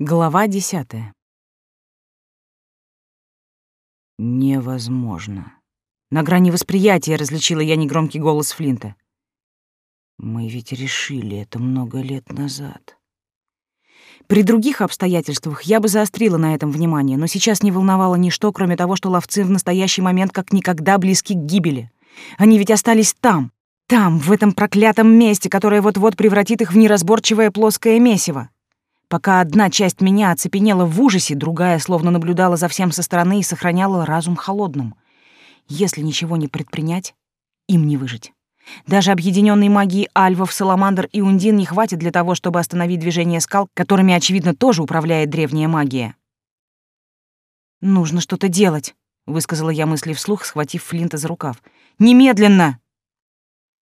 Глава десятая. Невозможно. На грани восприятия различила я негромкий голос Флинта. Мы ведь решили это много лет назад. При других обстоятельствах я бы заострила на этом внимание, но сейчас не волновало ничто, кроме того, что ловцы в настоящий момент как никогда близки к гибели. Они ведь остались там, там, в этом проклятом месте, которое вот-вот превратит их в неразборчивое плоское месиво. Пока одна часть меня оцепенела в ужасе, другая словно наблюдала за всем со стороны и сохраняла разум холодным. Если ничего не предпринять, им не выжить. Даже объединенной магии альвов, саламандр и ундин не хватит для того, чтобы остановить движение скал, которыми, очевидно, тоже управляет древняя магия. «Нужно что-то делать», — высказала я мысли вслух, схватив Флинта за рукав. «Немедленно!»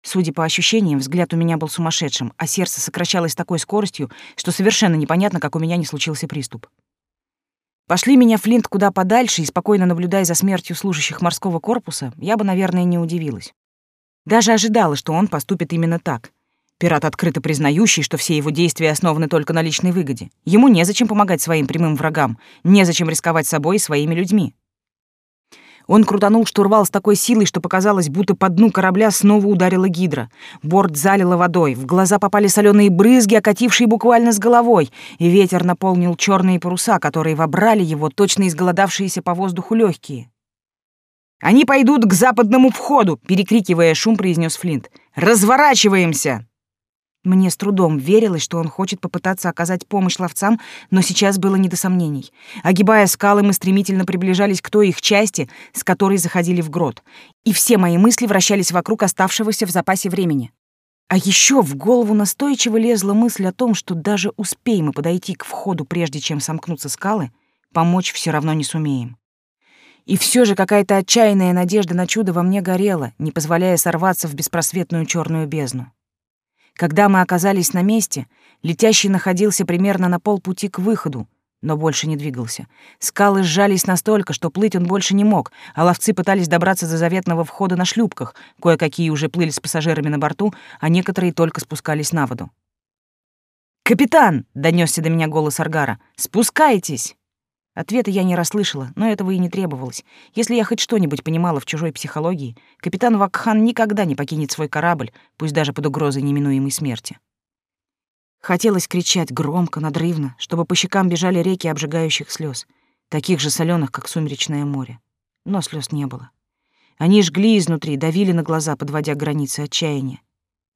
Судя по ощущениям, взгляд у меня был сумасшедшим, а сердце сокращалось такой скоростью, что совершенно непонятно, как у меня не случился приступ. Пошли меня Флинт куда подальше и спокойно наблюдая за смертью служащих морского корпуса, я бы, наверное, не удивилась. Даже ожидала, что он поступит именно так. Пират, открыто признающий, что все его действия основаны только на личной выгоде. Ему незачем помогать своим прямым врагам, незачем рисковать собой и своими людьми. Он крутанул штурвал с такой силой, что показалось, будто по дну корабля снова ударила гидра. Борт залило водой, в глаза попали соленые брызги, окатившие буквально с головой, и ветер наполнил черные паруса, которые вобрали его, точно изголодавшиеся по воздуху легкие. «Они пойдут к западному входу!» — перекрикивая шум, произнес Флинт. «Разворачиваемся!» Мне с трудом верилось, что он хочет попытаться оказать помощь ловцам, но сейчас было не до сомнений. Огибая скалы, мы стремительно приближались к той их части, с которой заходили в грот, и все мои мысли вращались вокруг оставшегося в запасе времени. А еще в голову настойчиво лезла мысль о том, что даже успеем мы подойти к входу, прежде чем сомкнутся скалы, помочь все равно не сумеем. И все же какая-то отчаянная надежда на чудо во мне горела, не позволяя сорваться в беспросветную черную бездну. Когда мы оказались на месте, летящий находился примерно на полпути к выходу, но больше не двигался. Скалы сжались настолько, что плыть он больше не мог, а ловцы пытались добраться до заветного входа на шлюпках, кое-какие уже плыли с пассажирами на борту, а некоторые только спускались на воду. «Капитан!» — донесся до меня голос Аргара. «Спускайтесь!» Ответа я не расслышала, но этого и не требовалось. Если я хоть что-нибудь понимала в чужой психологии, капитан Вакхан никогда не покинет свой корабль, пусть даже под угрозой неминуемой смерти. Хотелось кричать громко, надрывно, чтобы по щекам бежали реки обжигающих слез, таких же соленых, как сумеречное море. Но слез не было. Они жгли изнутри, давили на глаза, подводя границы отчаяния.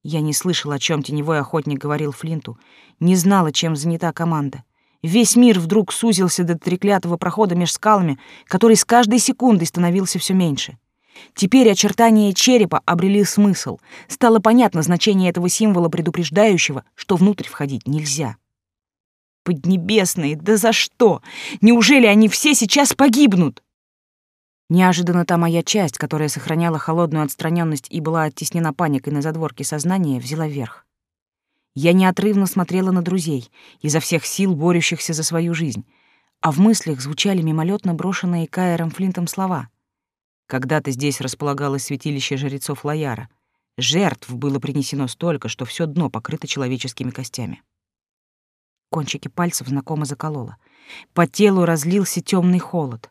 Я не слышала, о чем теневой охотник говорил Флинту, не знала, чем занята команда. Весь мир вдруг сузился до треклятого прохода меж скалами, который с каждой секундой становился все меньше. Теперь очертания черепа обрели смысл. Стало понятно значение этого символа, предупреждающего, что внутрь входить нельзя. Поднебесные, да за что? Неужели они все сейчас погибнут? Неожиданно та моя часть, которая сохраняла холодную отстраненность и была оттеснена паникой на задворке сознания, взяла верх. Я неотрывно смотрела на друзей, изо всех сил борющихся за свою жизнь, а в мыслях звучали мимолетно брошенные Каэром Флинтом слова. Когда-то здесь располагалось святилище жрецов Лояра. Жертв было принесено столько, что все дно покрыто человеческими костями. Кончики пальцев знакомо закололо. По телу разлился темный холод.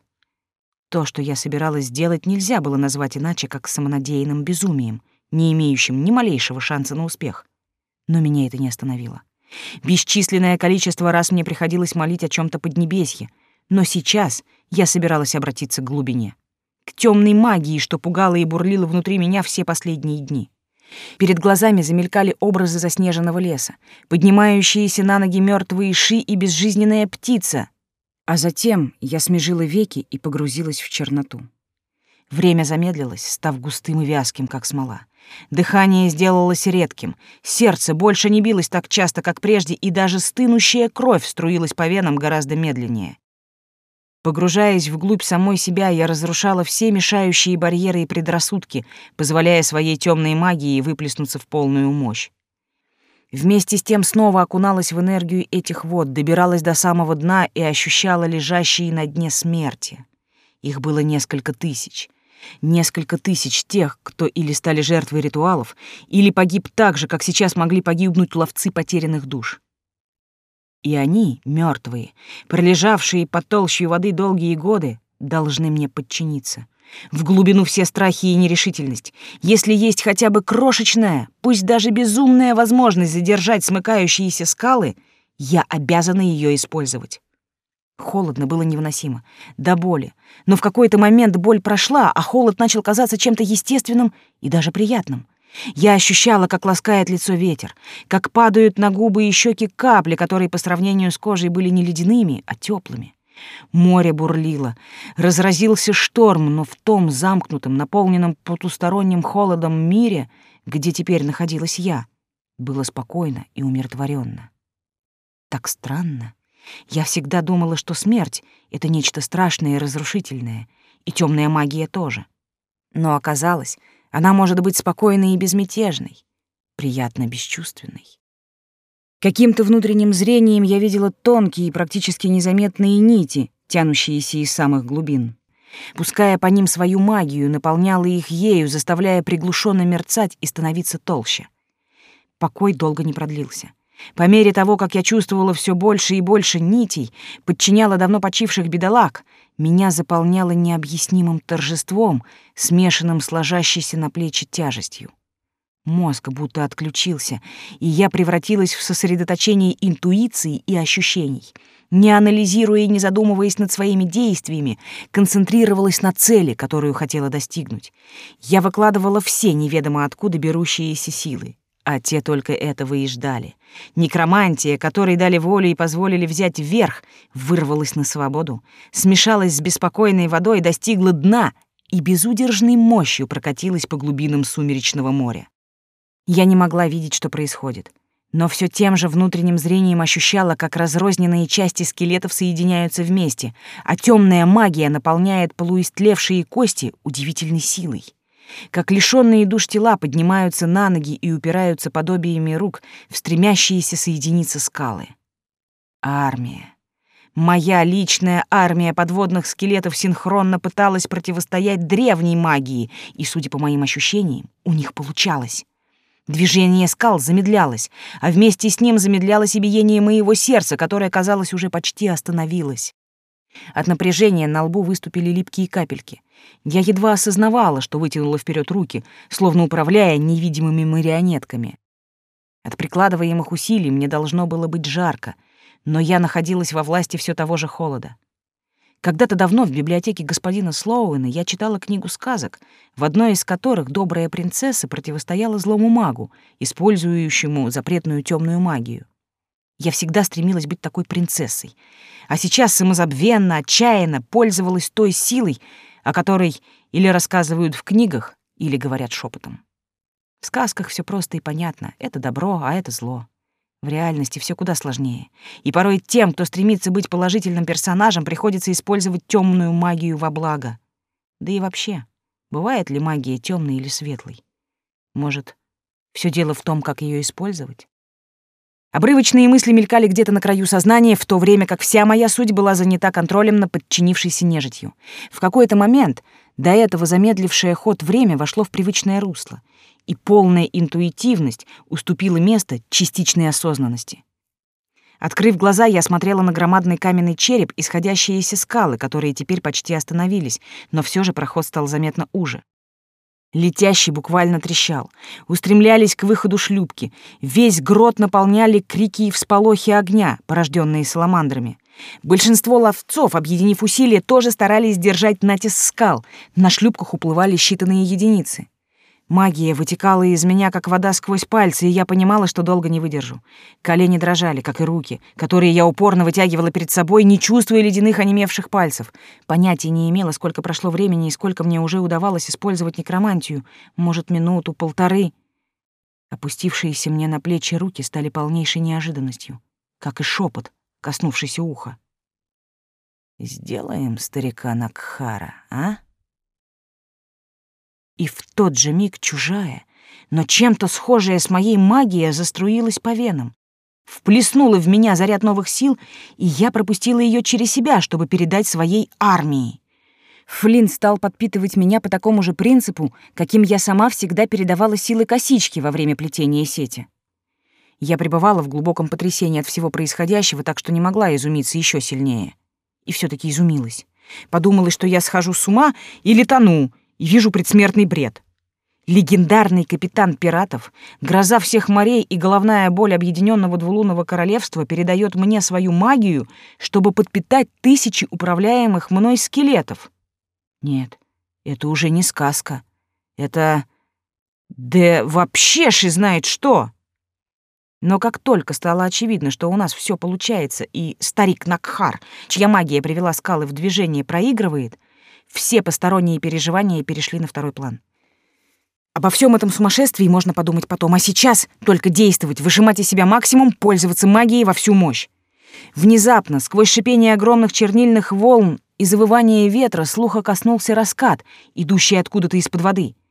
То, что я собиралась сделать, нельзя было назвать иначе, как самонадеянным безумием, не имеющим ни малейшего шанса на успех но меня это не остановило. Бесчисленное количество раз мне приходилось молить о чем то поднебесье, но сейчас я собиралась обратиться к глубине, к темной магии, что пугала и бурлила внутри меня все последние дни. Перед глазами замелькали образы заснеженного леса, поднимающиеся на ноги мертвые ши и безжизненная птица. А затем я смежила веки и погрузилась в черноту. Время замедлилось, став густым и вязким, как смола. Дыхание сделалось редким, сердце больше не билось так часто, как прежде, и даже стынущая кровь струилась по венам гораздо медленнее. Погружаясь вглубь самой себя, я разрушала все мешающие барьеры и предрассудки, позволяя своей темной магии выплеснуться в полную мощь. Вместе с тем снова окуналась в энергию этих вод, добиралась до самого дна и ощущала лежащие на дне смерти. Их было несколько тысяч — Несколько тысяч тех, кто или стали жертвой ритуалов, или погиб так же, как сейчас могли погибнуть ловцы потерянных душ. И они, мертвые, пролежавшие под толщей воды долгие годы, должны мне подчиниться. В глубину все страхи и нерешительность. Если есть хотя бы крошечная, пусть даже безумная возможность задержать смыкающиеся скалы, я обязана ее использовать. Холодно было невыносимо, до боли. Но в какой-то момент боль прошла, а холод начал казаться чем-то естественным и даже приятным. Я ощущала, как ласкает лицо ветер, как падают на губы и щеки капли, которые по сравнению с кожей были не ледяными, а теплыми. Море бурлило. Разразился шторм, но в том замкнутом, наполненном потусторонним холодом мире, где теперь находилась я, было спокойно и умиротворенно. Так странно. Я всегда думала, что смерть — это нечто страшное и разрушительное, и темная магия тоже. Но оказалось, она может быть спокойной и безмятежной, приятно бесчувственной. Каким-то внутренним зрением я видела тонкие и практически незаметные нити, тянущиеся из самых глубин. Пуская по ним свою магию, наполняла их ею, заставляя приглушенно мерцать и становиться толще. Покой долго не продлился. По мере того, как я чувствовала все больше и больше нитей, подчиняла давно почивших бедолаг, меня заполняло необъяснимым торжеством, смешанным с ложащейся на плечи тяжестью. Мозг будто отключился, и я превратилась в сосредоточение интуиции и ощущений. Не анализируя и не задумываясь над своими действиями, концентрировалась на цели, которую хотела достигнуть. Я выкладывала все неведомо откуда берущиеся силы. А те только этого и ждали. Некромантия, которой дали волю и позволили взять вверх, вырвалась на свободу, смешалась с беспокойной водой, достигла дна и безудержной мощью прокатилась по глубинам сумеречного моря. Я не могла видеть, что происходит, но все тем же внутренним зрением ощущала, как разрозненные части скелетов соединяются вместе, а темная магия наполняет полуистлевшие кости удивительной силой. Как лишенные душ тела поднимаются на ноги и упираются подобиями рук в стремящиеся соединиться скалы. Армия. Моя личная армия подводных скелетов синхронно пыталась противостоять древней магии, и, судя по моим ощущениям, у них получалось. Движение скал замедлялось, а вместе с ним замедлялось и биение моего сердца, которое, казалось, уже почти остановилось. От напряжения на лбу выступили липкие капельки. Я едва осознавала, что вытянула вперед руки, словно управляя невидимыми марионетками. От прикладываемых усилий мне должно было быть жарко, но я находилась во власти все того же холода. Когда-то давно в библиотеке господина Слоуэна я читала книгу сказок, в одной из которых добрая принцесса противостояла злому магу, использующему запретную темную магию. Я всегда стремилась быть такой принцессой, а сейчас самозабвенно, отчаянно пользовалась той силой, о которой или рассказывают в книгах, или говорят шепотом. В сказках все просто и понятно. Это добро, а это зло. В реальности все куда сложнее. И порой тем, кто стремится быть положительным персонажем, приходится использовать темную магию во благо. Да и вообще, бывает ли магия темной или светлой? Может, все дело в том, как ее использовать? Обрывочные мысли мелькали где-то на краю сознания, в то время как вся моя суть была занята контролем на подчинившейся нежитью. В какой-то момент до этого замедлившее ход время вошло в привычное русло — и полная интуитивность уступила место частичной осознанности. Открыв глаза, я смотрела на громадный каменный череп, исходящиеся скалы, которые теперь почти остановились, но все же проход стал заметно уже. Летящий буквально трещал. Устремлялись к выходу шлюпки. Весь грот наполняли крики и всполохи огня, порожденные саламандрами. Большинство ловцов, объединив усилия, тоже старались держать натиск скал. На шлюпках уплывали считанные единицы. Магия вытекала из меня, как вода сквозь пальцы, и я понимала, что долго не выдержу. Колени дрожали, как и руки, которые я упорно вытягивала перед собой, не чувствуя ледяных онемевших пальцев. Понятия не имела, сколько прошло времени и сколько мне уже удавалось использовать некромантию. Может, минуту, полторы. Опустившиеся мне на плечи руки стали полнейшей неожиданностью, как и шепот, коснувшийся уха. «Сделаем старика Накхара, а?» И в тот же миг чужая, но чем-то схожая с моей магией заструилась по венам. Вплеснула в меня заряд новых сил, и я пропустила ее через себя, чтобы передать своей армии. Флинн стал подпитывать меня по такому же принципу, каким я сама всегда передавала силы косички во время плетения сети. Я пребывала в глубоком потрясении от всего происходящего, так что не могла изумиться еще сильнее. И все таки изумилась. Подумала, что я схожу с ума или тону, и вижу предсмертный бред. Легендарный капитан пиратов, гроза всех морей и головная боль объединенного двулунного королевства передает мне свою магию, чтобы подпитать тысячи управляемых мной скелетов. Нет, это уже не сказка. Это... Да вообще ши знает что! Но как только стало очевидно, что у нас все получается, и старик Накхар, чья магия привела скалы в движение, проигрывает, все посторонние переживания перешли на второй план. Обо всем этом сумасшествии можно подумать потом, а сейчас только действовать, выжимать из себя максимум, пользоваться магией во всю мощь. Внезапно, сквозь шипение огромных чернильных волн и завывание ветра, слуха коснулся раскат, идущий откуда-то из-под воды —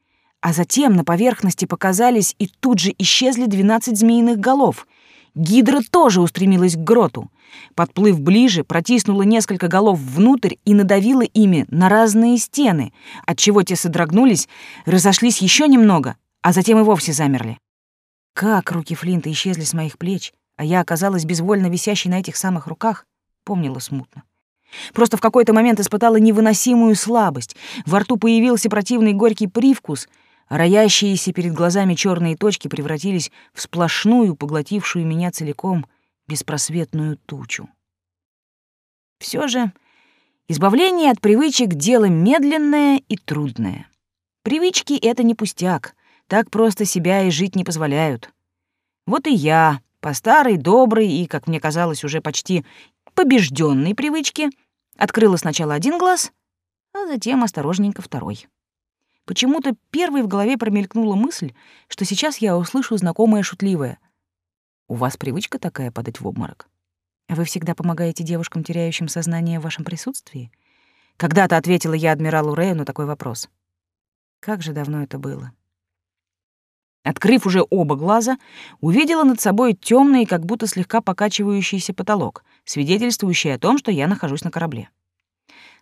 а затем на поверхности показались и тут же исчезли двенадцать змеиных голов. Гидра тоже устремилась к гроту. Подплыв ближе, протиснула несколько голов внутрь и надавила ими на разные стены, отчего те содрогнулись, разошлись еще немного, а затем и вовсе замерли. Как руки Флинта исчезли с моих плеч, а я оказалась безвольно висящей на этих самых руках, помнила смутно. Просто в какой-то момент испытала невыносимую слабость. Во рту появился противный горький привкус — роящиеся перед глазами черные точки превратились в сплошную, поглотившую меня целиком, беспросветную тучу. Все же избавление от привычек — дело медленное и трудное. Привычки — это не пустяк, так просто себя и жить не позволяют. Вот и я, по старой, доброй и, как мне казалось, уже почти побежденной привычке, открыла сначала один глаз, а затем осторожненько второй. Почему-то первой в голове промелькнула мысль, что сейчас я услышу знакомое шутливое. «У вас привычка такая падать в обморок? Вы всегда помогаете девушкам, теряющим сознание в вашем присутствии?» Когда-то ответила я адмиралу Рэю на такой вопрос. Как же давно это было. Открыв уже оба глаза, увидела над собой темный, как будто слегка покачивающийся потолок, свидетельствующий о том, что я нахожусь на корабле.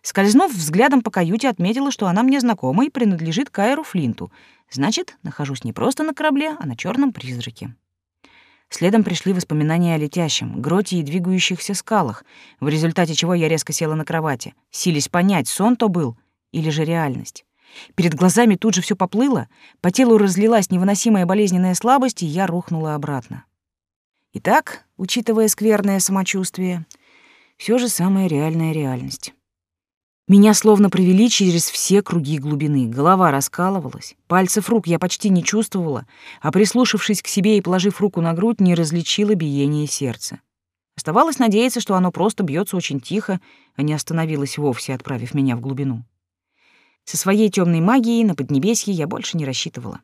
Скользнув взглядом по каюте, отметила, что она мне знакома и принадлежит Кайру Флинту. Значит, нахожусь не просто на корабле, а на черном призраке. Следом пришли воспоминания о летящем, гроте и двигающихся скалах, в результате чего я резко села на кровати, силясь понять, сон то был или же реальность. Перед глазами тут же все поплыло, по телу разлилась невыносимая болезненная слабость, и я рухнула обратно. Итак, учитывая скверное самочувствие, все же самая реальная реальность. Меня словно провели через все круги глубины. Голова раскалывалась, пальцев рук я почти не чувствовала, а прислушавшись к себе и положив руку на грудь, не различила биение сердца. Оставалось надеяться, что оно просто бьется очень тихо, а не остановилось вовсе, отправив меня в глубину. Со своей темной магией на Поднебесье я больше не рассчитывала.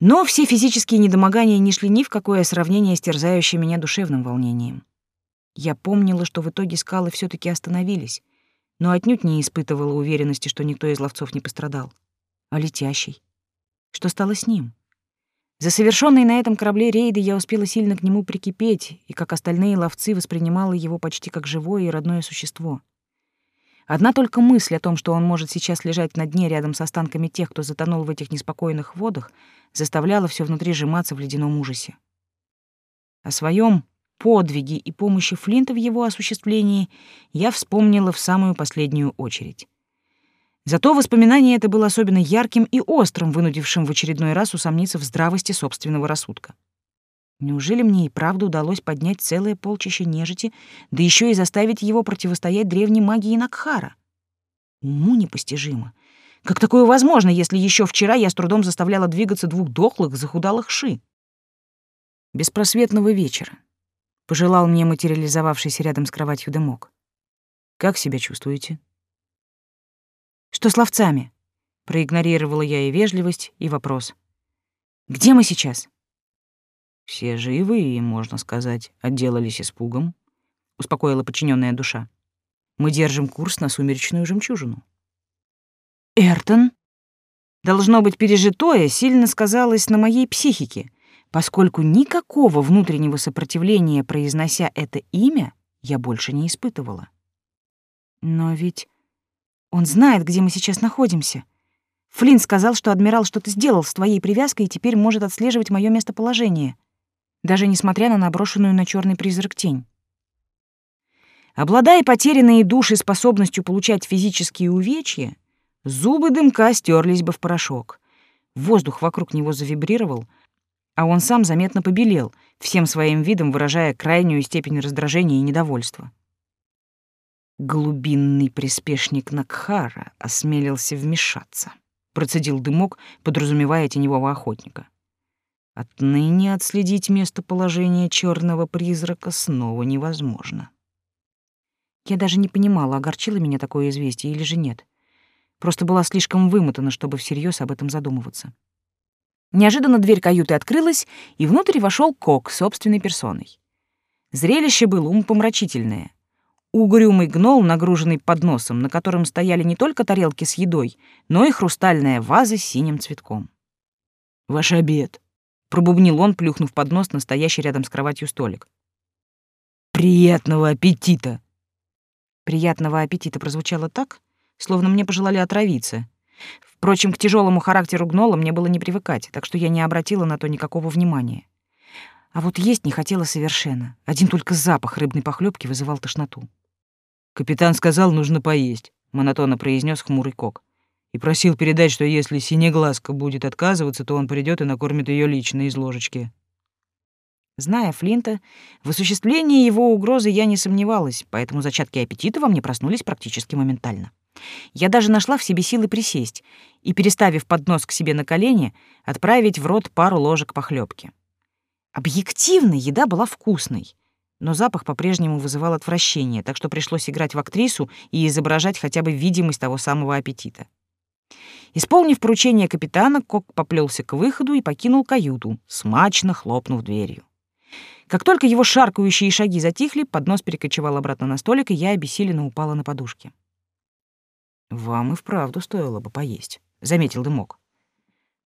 Но все физические недомогания не шли ни в какое сравнение с терзающим меня душевным волнением. Я помнила, что в итоге скалы все таки остановились, но отнюдь не испытывала уверенности, что никто из ловцов не пострадал. А летящий? Что стало с ним? За совершенные на этом корабле рейды я успела сильно к нему прикипеть, и, как остальные ловцы, воспринимала его почти как живое и родное существо. Одна только мысль о том, что он может сейчас лежать на дне рядом с останками тех, кто затонул в этих неспокойных водах, заставляла все внутри сжиматься в ледяном ужасе. О своем подвиги и помощи Флинта в его осуществлении я вспомнила в самую последнюю очередь. Зато воспоминание это было особенно ярким и острым, вынудившим в очередной раз усомниться в здравости собственного рассудка. Неужели мне и правда удалось поднять целое полчище нежити, да еще и заставить его противостоять древней магии Накхара? Уму непостижимо. Как такое возможно, если еще вчера я с трудом заставляла двигаться двух дохлых, захудалых ши? Беспросветного вечера, пожелал мне материализовавшийся рядом с кроватью дымок. Как себя чувствуете? Что с ловцами? Проигнорировала я и вежливость, и вопрос. Где мы сейчас? Все живы и, можно сказать, отделались испугом, успокоила подчиненная душа. Мы держим курс на сумеречную жемчужину. Эртон? Должно быть, пережитое сильно сказалось на моей психике, поскольку никакого внутреннего сопротивления, произнося это имя, я больше не испытывала. Но ведь он знает, где мы сейчас находимся. Флинн сказал, что адмирал что-то сделал с твоей привязкой и теперь может отслеживать мое местоположение. даже несмотря на наброшенную на черный призрак тень. Обладая потерянной душей способностью получать физические увечья, зубы дымка стерлись бы в порошок. Воздух вокруг него завибрировал, а он сам заметно побелел, всем своим видом выражая крайнюю степень раздражения и недовольства. Глубинный приспешник Накхара осмелился вмешаться, процедил дымок, подразумевая теневого охотника. Отныне отследить местоположение черного призрака снова невозможно. Я даже не понимала, огорчило меня такое известие или же нет. Просто была слишком вымотана, чтобы всерьез об этом задумываться. Неожиданно дверь каюты открылась, и внутрь вошел Кок собственной персоной. Зрелище было умопомрачительное. Угрюмый гнол, нагруженный подносом, на котором стояли не только тарелки с едой, но и хрустальная ваза с синим цветком. «Ваш обед», — пробубнил он, плюхнув поднос на стоящий рядом с кроватью столик. «Приятного аппетита!» «Приятного аппетита» прозвучало так, словно мне пожелали отравиться, Впрочем, к тяжелому характеру гнола мне было не привыкать, так что я не обратила на то никакого внимания. А вот есть не хотела совершенно. Один только запах рыбной похлебки вызывал тошноту. «Капитан сказал, нужно поесть», — монотонно произнес хмурый кок. «И просил передать, что если синеглазка будет отказываться, то он придет и накормит ее лично из ложечки». Зная Флинта, в осуществлении его угрозы я не сомневалась, поэтому зачатки аппетита во мне проснулись практически моментально. Я даже нашла в себе силы присесть и, переставив поднос к себе на колени, отправить в рот пару ложек похлебки. Объективно еда была вкусной, но запах по-прежнему вызывал отвращение, так что пришлось играть в актрису и изображать хотя бы видимость того самого аппетита. Исполнив поручение капитана, Кок поплелся к выходу и покинул каюту, смачно хлопнув дверью. Как только его шаркающие шаги затихли, поднос перекочевал обратно на столик, и я обессиленно упала на подушке. «Вам и вправду стоило бы поесть», — заметил дымок.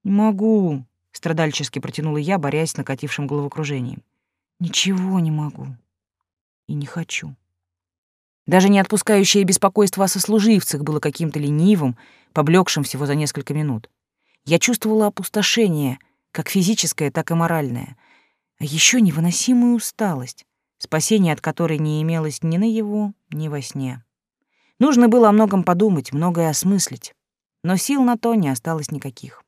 «Не могу», — страдальчески протянула я, борясь с накатившим головокружением. «Ничего не могу. И не хочу». Даже не отпускающее беспокойство о сослуживцах было каким-то ленивым, поблекшим всего за несколько минут. Я чувствовала опустошение, как физическое, так и моральное, а еще невыносимую усталость, спасения от которой не имелось ни наяву, ни во сне. Нужно было о многом подумать, многое осмыслить, но сил на то не осталось никаких.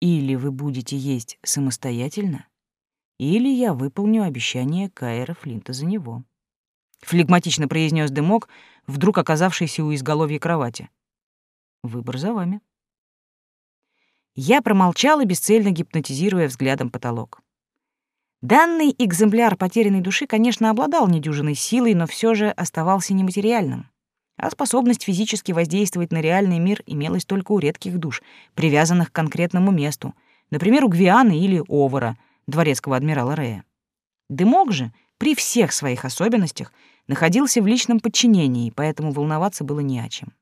Или вы будете есть самостоятельно, или я выполню обещание Каэра Флинта за него. Флегматично произнес дымок, вдруг оказавшийся у изголовья кровати. Выбор за вами. Я промолчала, бесцельно гипнотизируя взглядом потолок. Данный экземпляр потерянной души, конечно, обладал недюжиной силой, но все же оставался нематериальным а способность физически воздействовать на реальный мир имелась только у редких душ, привязанных к конкретному месту, например, у Гвианы или Овара, дворецкого адмирала Рея. Дымок же, при всех своих особенностях, находился в личном подчинении, поэтому волноваться было не о чем.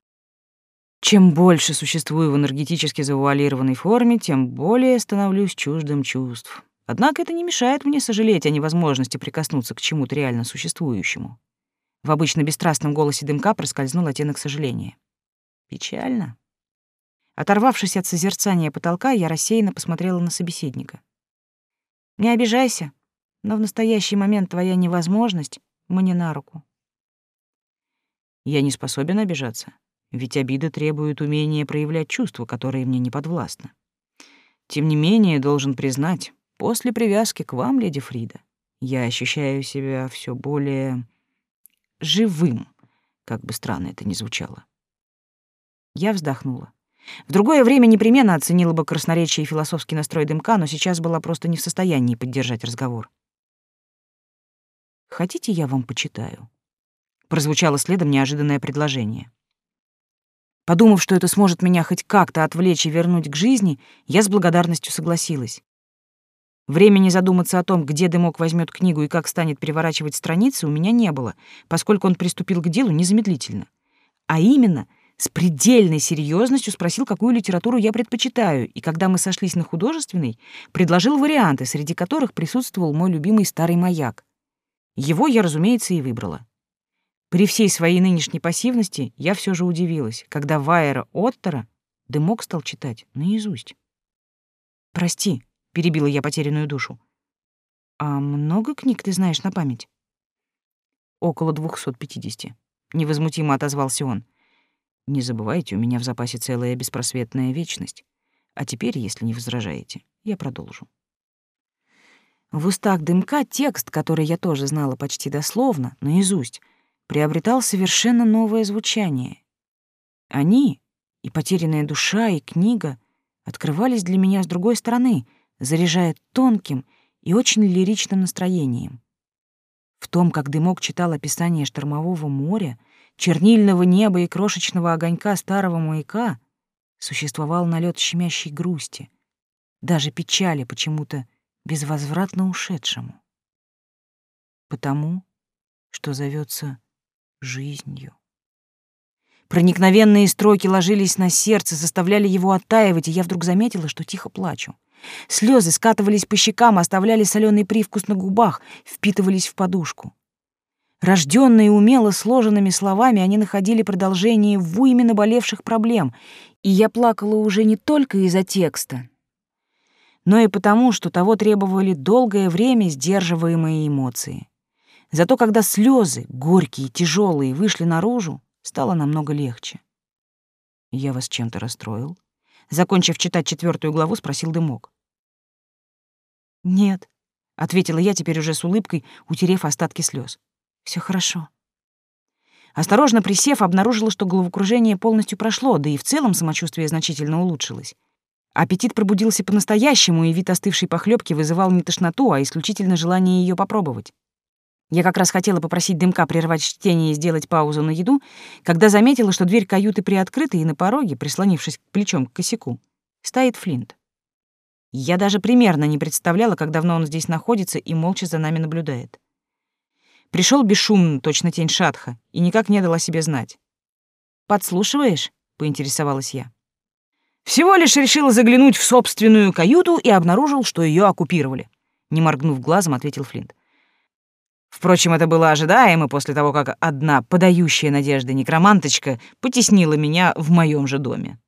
Чем больше существую в энергетически завуалированной форме, тем более становлюсь чуждым чувств. Однако это не мешает мне сожалеть о невозможности прикоснуться к чему-то реально существующему. В обычно бесстрастном голосе дымка проскользнул оттенок сожаления. Печально. Оторвавшись от созерцания потолка, я рассеянно посмотрела на собеседника. «Не обижайся, но в настоящий момент твоя невозможность мне на руку». «Я не способен обижаться, ведь обида требует умения проявлять чувства, которые мне не подвластны. Тем не менее, должен признать, после привязки к вам, леди Фрида, я ощущаю себя все более живым, как бы странно это ни звучало. Я вздохнула. В другое время непременно оценила бы красноречие и философский настрой дымка, но сейчас была просто не в состоянии поддержать разговор. «Хотите, я вам почитаю?» Прозвучало следом неожиданное предложение. Подумав, что это сможет меня хоть как-то отвлечь и вернуть к жизни, я с благодарностью согласилась. Времени задуматься о том, где Дымок возьмет книгу и как станет переворачивать страницы, у меня не было, поскольку он приступил к делу незамедлительно. А именно, с предельной серьезностью спросил, какую литературу я предпочитаю, и когда мы сошлись на художественной, предложил варианты, среди которых присутствовал мой любимый старый маяк. Его я, разумеется, и выбрала. При всей своей нынешней пассивности я все же удивилась, когда Вайера Оттера Дымок стал читать наизусть. «Прости», перебила я потерянную душу. А много книг ты знаешь на память? Около 250. Невозмутимо отозвался он. Не забывайте, у меня в запасе целая беспросветная вечность. А теперь, если не возражаете, я продолжу. В устах дымка текст, который я тоже знала почти дословно, наизусть, приобретал совершенно новое звучание. Они, и потерянная душа, и книга, открывались для меня с другой стороны, заряжая тонким и очень лиричным настроением. В том, как дымок читал описание штормового моря, чернильного неба и крошечного огонька старого маяка, существовал налет щемящей грусти, даже печали почему-то безвозвратно ушедшему. Потому, что зовется жизнью. Проникновенные строки ложились на сердце, заставляли его оттаивать, и я вдруг заметила, что тихо плачу. Слезы скатывались по щекам, оставляли соленый привкус на губах, впитывались в подушку. Рожденные умело сложенными словами, они находили продолжение в уйме наболевших проблем, и я плакала уже не только из-за текста, но и потому, что того требовали долгое время сдерживаемые эмоции. Зато когда слезы, горькие, тяжелые, вышли наружу, стало намного легче. «Я вас чем-то расстроил?» Закончив читать четвертую главу, спросил Дымок. «Нет», — ответила я теперь уже с улыбкой, утерев остатки слез. Все хорошо». Осторожно присев, обнаружила, что головокружение полностью прошло, да и в целом самочувствие значительно улучшилось. Аппетит пробудился по-настоящему, и вид остывшей похлебки вызывал не тошноту, а исключительно желание ее попробовать. Я как раз хотела попросить дымка прервать чтение и сделать паузу на еду, когда заметила, что дверь каюты приоткрыта, и на пороге, прислонившись плечом к косяку, стоит Флинт. Я даже примерно не представляла, как давно он здесь находится и молча за нами наблюдает. Пришел бесшумно, точно тень шатха, и никак не дал себе знать. «Подслушиваешь?» — поинтересовалась я. Всего лишь решила заглянуть в собственную каюту и обнаружил, что ее оккупировали. Не моргнув глазом, ответил Флинт. Впрочем, это было ожидаемо после того, как одна подающая надежды некроманточка потеснила меня в моем же доме.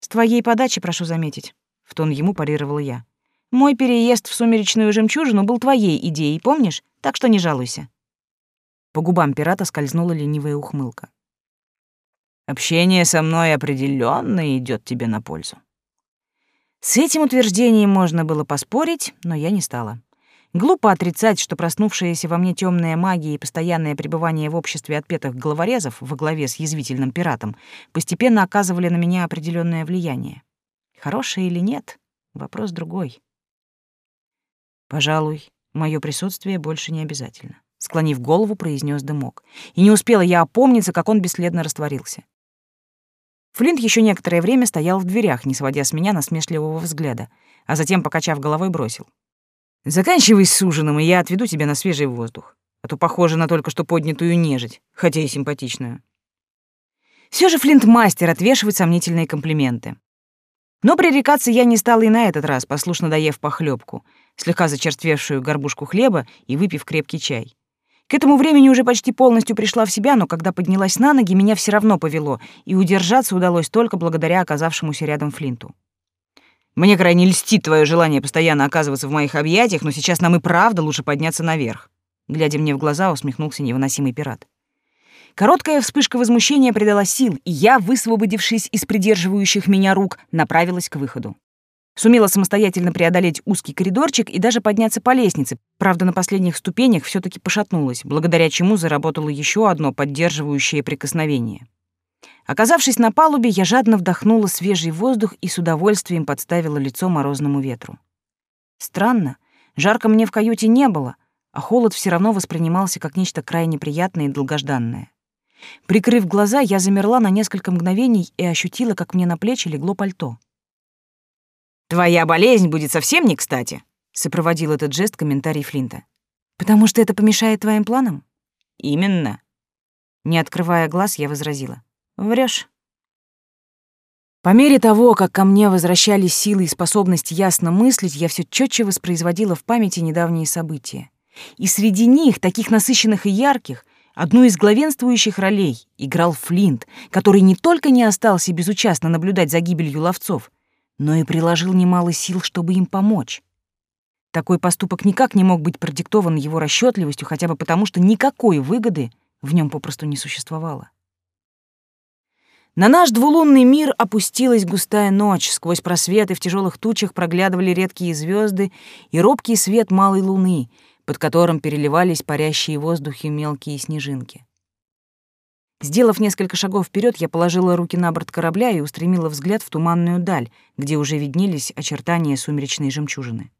«С твоей подачи, прошу заметить», — в тон ему парировала я. «Мой переезд в сумеречную жемчужину был твоей идеей, помнишь? Так что не жалуйся». По губам пирата скользнула ленивая ухмылка. «Общение со мной определенно идет тебе на пользу». С этим утверждением можно было поспорить, но я не стала. Глупо отрицать, что проснувшаяся во мне темная магия и постоянное пребывание в обществе отпетых головорезов во главе с язвительным пиратом постепенно оказывали на меня определенное влияние. Хорошее или нет — вопрос другой. Пожалуй, мое присутствие больше не обязательно. Склонив голову, произнес дымок. И не успела я опомниться, как он бесследно растворился. Флинт еще некоторое время стоял в дверях, не сводя с меня насмешливого взгляда, а затем, покачав головой, бросил. Заканчивай с ужином, и я отведу тебя на свежий воздух. А то похоже на только что поднятую нежить, хотя и симпатичную. Все же Флинт мастер отвешивать сомнительные комплименты. Но пререкаться я не стала и на этот раз, послушно доев похлебку, слегка зачерствевшую горбушку хлеба и выпив крепкий чай. К этому времени уже почти полностью пришла в себя, но когда поднялась на ноги, меня все равно повело, и удержаться удалось только благодаря оказавшемуся рядом Флинту. Мне крайне льстит твое желание постоянно оказываться в моих объятиях, но сейчас нам и правда лучше подняться наверх. Глядя мне в глаза, усмехнулся невыносимый пират. Короткая вспышка возмущения придала сил, и я, высвободившись из придерживающих меня рук, направилась к выходу. Сумела самостоятельно преодолеть узкий коридорчик и даже подняться по лестнице, правда, на последних ступенях все таки пошатнулась, благодаря чему заработало еще одно поддерживающее прикосновение. Оказавшись на палубе, я жадно вдохнула свежий воздух и с удовольствием подставила лицо морозному ветру. Странно, жарко мне в каюте не было, а холод все равно воспринимался как нечто крайне приятное и долгожданное. Прикрыв глаза, я замерла на несколько мгновений и ощутила, как мне на плечи легло пальто. «Твоя болезнь будет совсем не кстати», — сопроводил этот жест комментарий Флинта. «Потому что это помешает твоим планам?» «Именно». Не открывая глаз, я возразила. Врешь. По мере того, как ко мне возвращались силы и способность ясно мыслить, я все четче воспроизводила в памяти недавние события. И среди них, таких насыщенных и ярких, одну из главенствующих ролей играл Флинт, который не только не остался безучастно наблюдать за гибелью ловцов, но и приложил немало сил, чтобы им помочь. Такой поступок никак не мог быть продиктован его расчетливостью, хотя бы потому, что никакой выгоды в нем попросту не существовало. На наш двулунный мир опустилась густая ночь, сквозь просветы в тяжелых тучах проглядывали редкие звезды и робкий свет малой луны, под которым переливались парящие в воздухе мелкие снежинки. Сделав несколько шагов вперед, я положила руки на борт корабля и устремила взгляд в туманную даль, где уже виднелись очертания сумеречной жемчужины.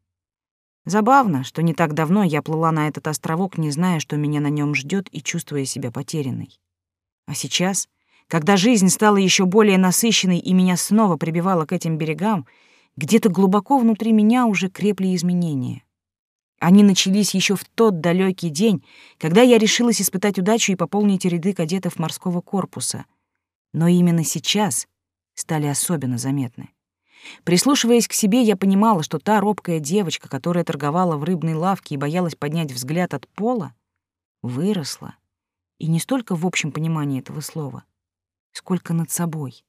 Забавно, что не так давно я плыла на этот островок, не зная, что меня на нем ждет и чувствуя себя потерянной. А сейчас, когда жизнь стала еще более насыщенной и меня снова прибивала к этим берегам, где-то глубоко внутри меня уже крепли изменения. Они начались еще в тот далекий день, когда я решилась испытать удачу и пополнить ряды кадетов морского корпуса. Но именно сейчас стали особенно заметны. Прислушиваясь к себе, я понимала, что та робкая девочка, которая торговала в рыбной лавке и боялась поднять взгляд от пола, выросла. И не столько в общем понимании этого слова, сколько над собой.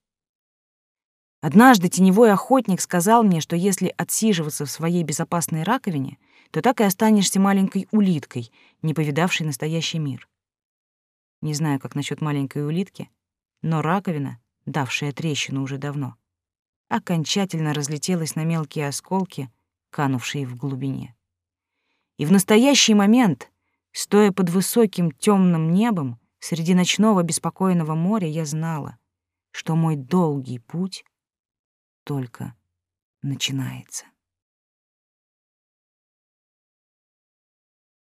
Однажды теневой охотник сказал мне, что если отсиживаться в своей безопасной раковине, то так и останешься маленькой улиткой, не повидавшей настоящий мир. Не знаю, как насчет маленькой улитки, но раковина, давшая трещину уже давно, окончательно разлетелась на мелкие осколки, канувшие в глубине. И в настоящий момент, стоя под высоким темным небом, среди ночного беспокойного моря, я знала, что мой долгий путь только начинается.